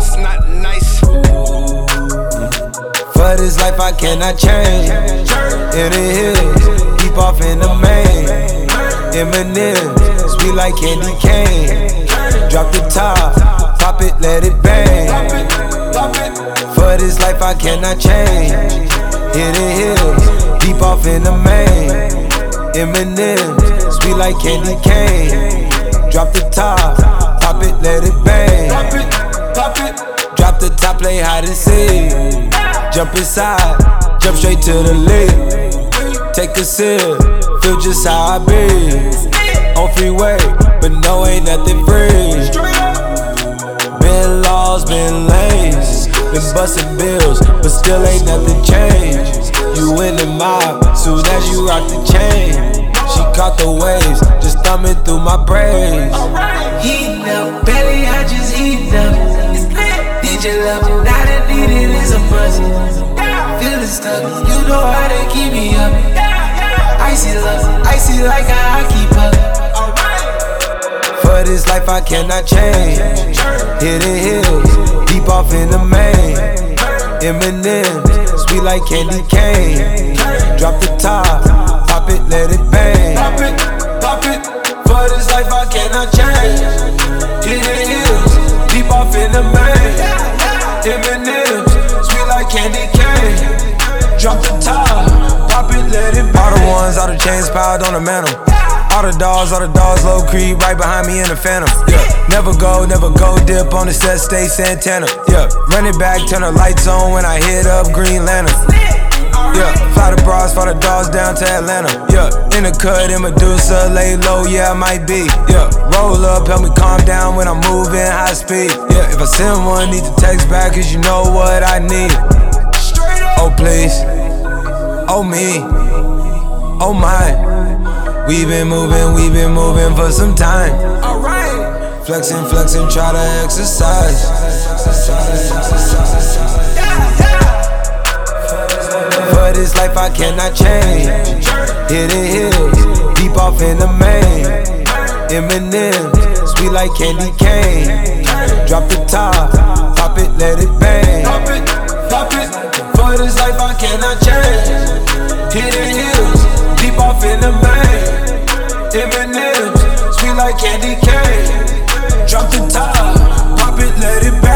it's not nice. For this life, I cannot change. Hidden hills, deep off in the main. M&M, sweet like candy cane. Drop the top, pop it, let it bang. For this life, I cannot change. Hidden hills, deep off in the main. M&M, sweet like candy cane. Drop the top, pop it, let it bang. Play hide and seek. Jump inside, jump straight to the lake. Take a sip, feel just how I be. On freeway, but no, ain't nothing free. Been laws, been lanes, been busting bills, but still ain't nothing changed. You in the mob, soon as you rock the chain. She caught the waves, just thumbing through my braids. Heating up, belly, I just heating up. Need your love, not a Feeling stuck, you know how to keep me up. Icy love, icy like a hockey puck. For this life I cannot change. Hidden hills, deep off in the main. M&M, sweet like candy cane. Drop the top, pop it, let it bang. Pop it, pop it. For this life I cannot change. All the ones, all the chains piled on the mantle. All the dogs, all the dogs, low creep right behind me in the phantom. Yeah, never go, never go dip on the set, stay Santana. Yeah, run it back, turn the lights on when I hit up Green Lantern. Yeah, fly the bras, fly the dogs down to Atlanta. Yeah, in the cut in Medusa, lay low, yeah, I might be. Yeah, roll up, help me calm down when I'm moving high speed. Yeah, if I send one, need to text back, cause you know what I need. Oh, please. Oh, me. Oh, my. We've been moving, we've been moving for some time. Alright. Flexing, flexing, try to exercise. For this life I cannot change. Hidden hills, deep off in the main. M&M, sweet like candy cane. Drop the top, pop it, let it bang. Ten years, deep off in the main. M&M's, sweet like candy cane. Drop the top, pop it, let it bang.